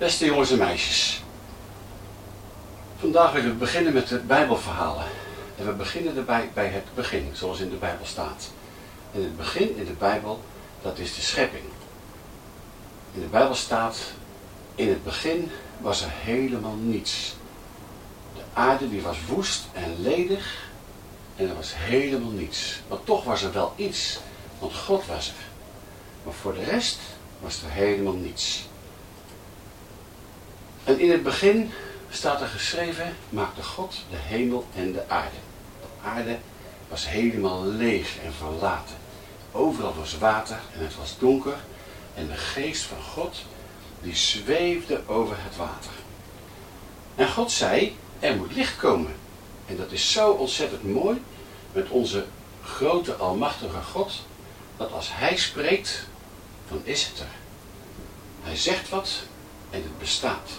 Beste jongens en meisjes. Vandaag willen we beginnen met de Bijbelverhalen. En we beginnen erbij bij het begin, zoals in de Bijbel staat. En het begin in de Bijbel, dat is de schepping. In de Bijbel staat, in het begin was er helemaal niets. De aarde die was woest en ledig en er was helemaal niets. Maar toch was er wel iets, want God was er. Maar voor de rest was er helemaal niets. En in het begin staat er geschreven, maakte God de hemel en de aarde. De aarde was helemaal leeg en verlaten. Overal was water en het was donker. En de geest van God, die zweefde over het water. En God zei, er moet licht komen. En dat is zo ontzettend mooi met onze grote almachtige God, dat als Hij spreekt, dan is het er. Hij zegt wat en het bestaat.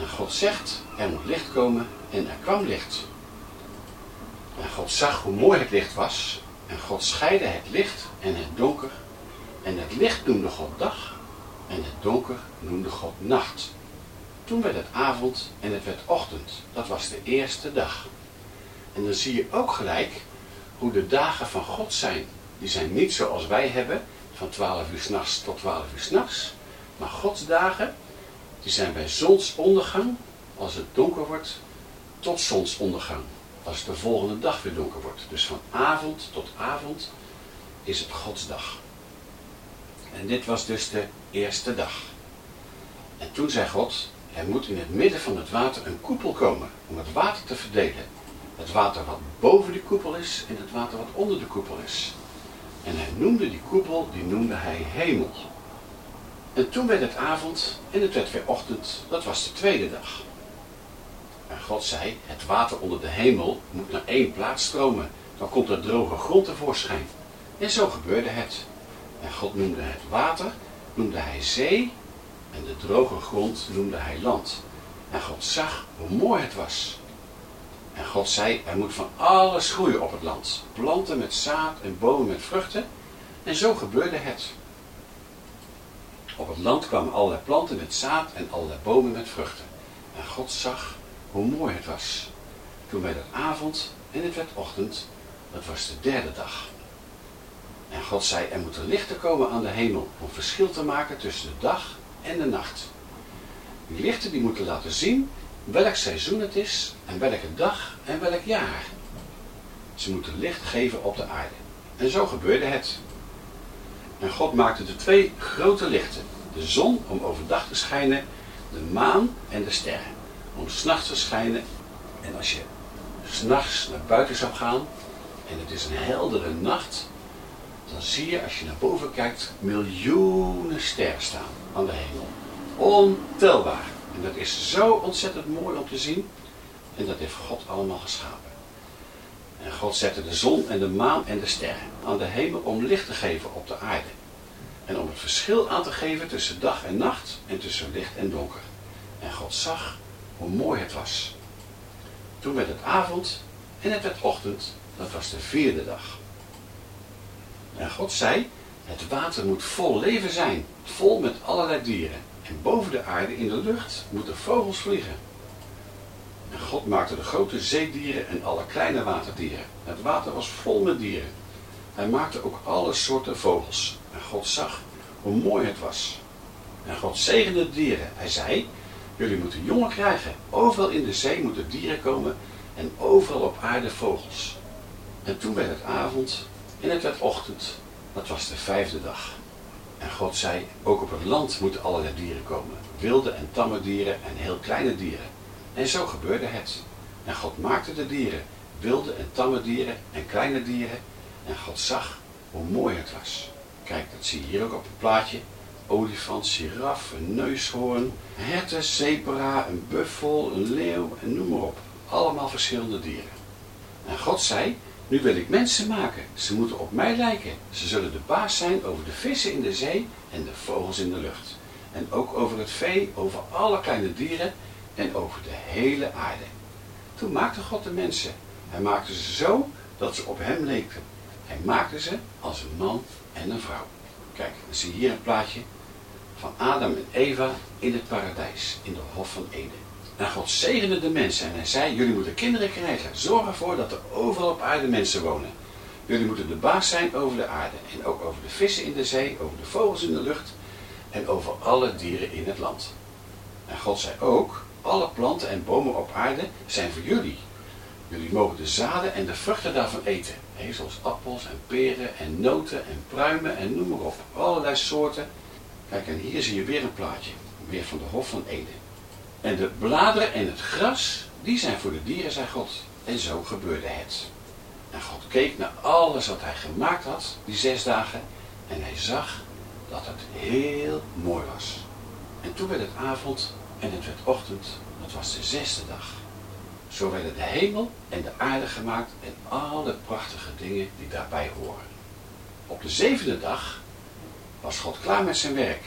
En God zegt, er moet licht komen en er kwam licht. En God zag hoe mooi het licht was. En God scheidde het licht en het donker. En het licht noemde God dag. En het donker noemde God nacht. Toen werd het avond en het werd ochtend. Dat was de eerste dag. En dan zie je ook gelijk hoe de dagen van God zijn. Die zijn niet zoals wij hebben, van 12 uur s'nachts tot 12 uur s'nachts. Maar Gods dagen, die zijn bij zonsondergang, als het donker wordt, tot zonsondergang. Als de volgende dag weer donker wordt. Dus van avond tot avond is het Gods dag. En dit was dus de eerste dag. En toen zei God, er moet in het midden van het water een koepel komen om het water te verdelen. Het water wat boven die koepel is en het water wat onder de koepel is. En hij noemde die koepel, die noemde hij hemel. En toen werd het avond en het werd weer ochtend. Dat was de tweede dag. En God zei, het water onder de hemel moet naar één plaats stromen. Dan komt er droge grond tevoorschijn. En zo gebeurde het. En God noemde het water, noemde hij zee. En de droge grond noemde hij land. En God zag hoe mooi het was. En God zei, er moet van alles groeien op het land. Planten met zaad en bomen met vruchten. En zo gebeurde het. Op het land kwamen allerlei planten met zaad en allerlei bomen met vruchten. En God zag hoe mooi het was. Toen werd het avond en het werd ochtend. Dat was de derde dag. En God zei, er moeten lichten komen aan de hemel om verschil te maken tussen de dag en de nacht. Die lichten die moeten laten zien welk seizoen het is en welke dag en welk jaar. Ze moeten licht geven op de aarde. En zo gebeurde het. En God maakte de twee grote lichten. De zon om overdag te schijnen, de maan en de sterren om s'nachts te schijnen. En als je s'nachts naar buiten zou gaan en het is een heldere nacht, dan zie je als je naar boven kijkt miljoenen sterren staan aan de hemel. Ontelbaar. En dat is zo ontzettend mooi om te zien. En dat heeft God allemaal geschapen. En God zette de zon en de maan en de sterren aan de hemel om licht te geven op de aarde. En om het verschil aan te geven tussen dag en nacht en tussen licht en donker. En God zag hoe mooi het was. Toen werd het avond en het werd ochtend. Dat was de vierde dag. En God zei, het water moet vol leven zijn, vol met allerlei dieren. En boven de aarde in de lucht moeten vogels vliegen. God maakte de grote zeedieren en alle kleine waterdieren. Het water was vol met dieren. Hij maakte ook alle soorten vogels. En God zag hoe mooi het was. En God zegende de dieren. Hij zei, jullie moeten jongen krijgen. Overal in de zee moeten dieren komen en overal op aarde vogels. En toen werd het avond en het werd ochtend. Dat was de vijfde dag. En God zei, ook op het land moeten allerlei dieren komen. Wilde en tamme dieren en heel kleine dieren. En zo gebeurde het. En God maakte de dieren, wilde en tamme dieren en kleine dieren. En God zag hoe mooi het was. Kijk, dat zie je hier ook op het plaatje. Olifant, giraf, een neushoorn, herten, zebra, een buffel, een leeuw en noem maar op. Allemaal verschillende dieren. En God zei, nu wil ik mensen maken. Ze moeten op mij lijken. Ze zullen de baas zijn over de vissen in de zee en de vogels in de lucht. En ook over het vee, over alle kleine dieren en over de hele aarde. Toen maakte God de mensen. Hij maakte ze zo dat ze op hem leken. Hij maakte ze als een man en een vrouw. Kijk, dan zie je hier een plaatje van Adam en Eva in het paradijs, in de Hof van Eden. En God zegende de mensen en hij zei, jullie moeten kinderen krijgen. Zorg ervoor dat er overal op aarde mensen wonen. Jullie moeten de baas zijn over de aarde en ook over de vissen in de zee, over de vogels in de lucht en over alle dieren in het land. En God zei ook, alle planten en bomen op aarde zijn voor jullie. Jullie mogen de zaden en de vruchten daarvan eten. zoals appels en peren en noten en pruimen en noem maar op. Allerlei soorten. Kijk, en hier zie je weer een plaatje. Weer van de Hof van Eden. En de bladeren en het gras, die zijn voor de dieren, zei God. En zo gebeurde het. En God keek naar alles wat hij gemaakt had, die zes dagen. En hij zag dat het heel mooi was. En toen werd het avond en het werd ochtend. Dat was de zesde dag. Zo werden de hemel en de aarde gemaakt en alle prachtige dingen die daarbij horen. Op de zevende dag was God klaar met zijn werk.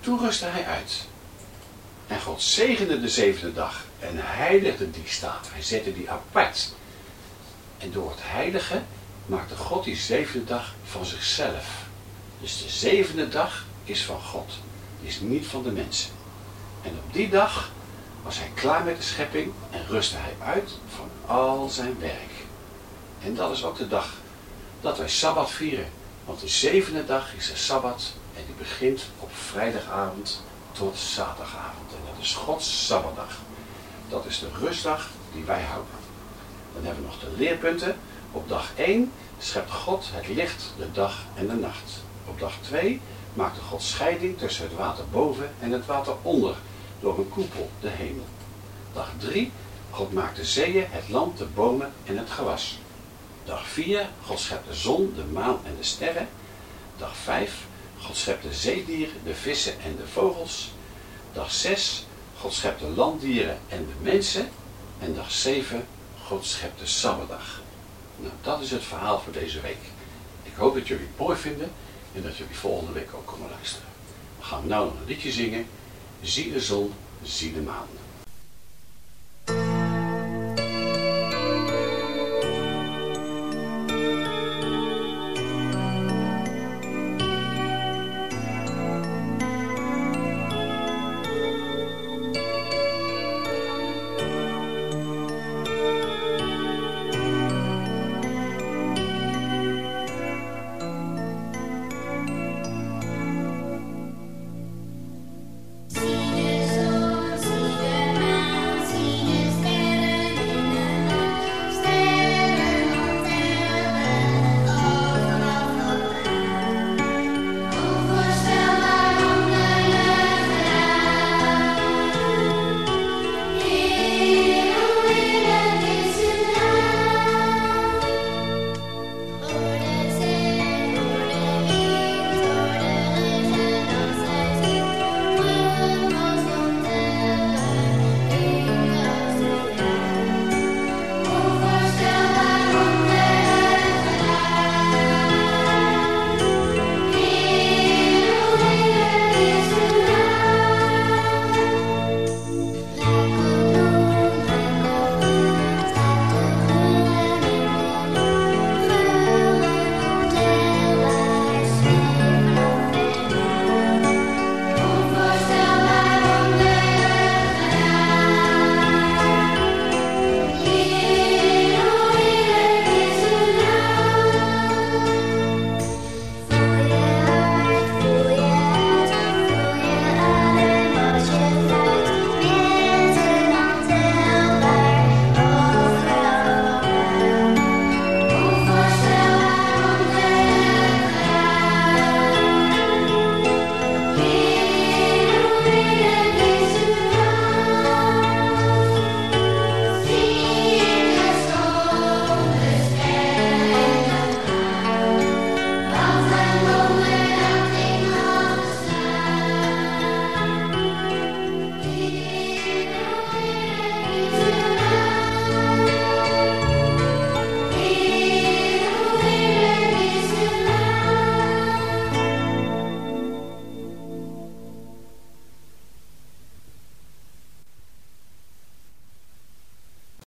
Toen rustte hij uit. En God zegende de zevende dag en heiligde die staat. Hij zette die apart. En door het heilige maakte God die zevende dag van zichzelf. Dus de zevende dag is van God. Die is niet van de mensen. En op die dag was hij klaar met de schepping en rustte hij uit van al zijn werk. En dat is ook de dag dat wij Sabbat vieren. Want de zevende dag is de Sabbat en die begint op vrijdagavond tot zaterdagavond. En dat is Gods Sabbatdag. Dat is de rustdag die wij houden. Dan hebben we nog de leerpunten. Op dag 1 schept God het licht, de dag en de nacht. Op dag 2 maakte God scheiding tussen het water boven en het water onder door een koepel, de hemel. Dag 3, God maakt de zeeën, het land, de bomen en het gewas. Dag 4, God schept de zon, de maan en de sterren. Dag 5, God schept de zeedieren, de vissen en de vogels. Dag 6, God schept de landdieren en de mensen. En dag 7, God schept de Sabbatdag. Nou, dat is het verhaal voor deze week. Ik hoop dat jullie het mooi vinden en dat jullie volgende week ook komen luisteren. We gaan nou nog een liedje zingen. Zie de zon, zie de maan.